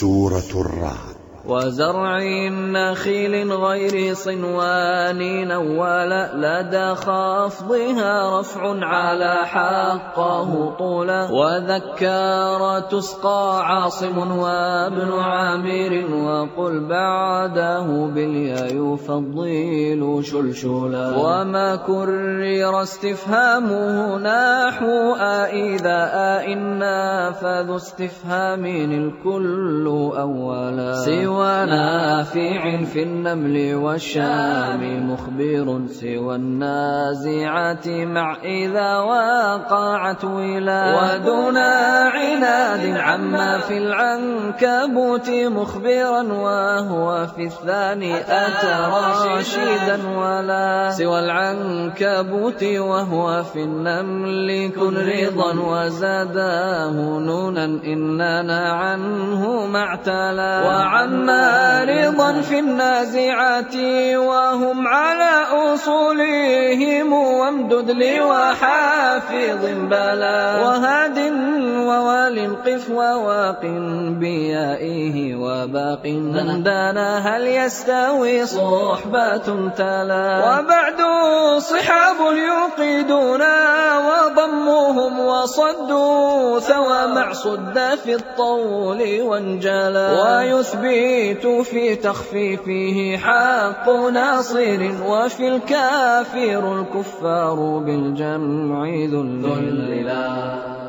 سورة الرعد. وزرع نخيل غير صنوان نوال لدى خفضها رفع على حقه طولا وذكار تسقى عاصم وابن عامر وقل بعده بالياء يفضيل شلشلا وما كرر استفهامه نحو أئذا أئنا فذو استفهام الكل أولا. ونافع في النمل والشام مخبر سوى النازعات مع إذا وقعت ولا ودون عناد عما في العنكبوت مخبرا وهو في الثاني أتى راشدا ولا سوى العنكبوت وهو في النمل كن رضا وزاداه نونا إننا عنه ما اعتلى وعن رضا في النازعات وهم على أصولهم وامدد لي وحافظ بلا وهاد ووال قف وواق بيائه وباق دانا هل يستوي صحبة تلا؟ وبعد صحاب يوقدون وضموهم وصدوا ثوى مع صد في الطول وانجلا. ويثبت في تخفيفه حق ناصر وفي الكافر الكفار بالجمع ذللا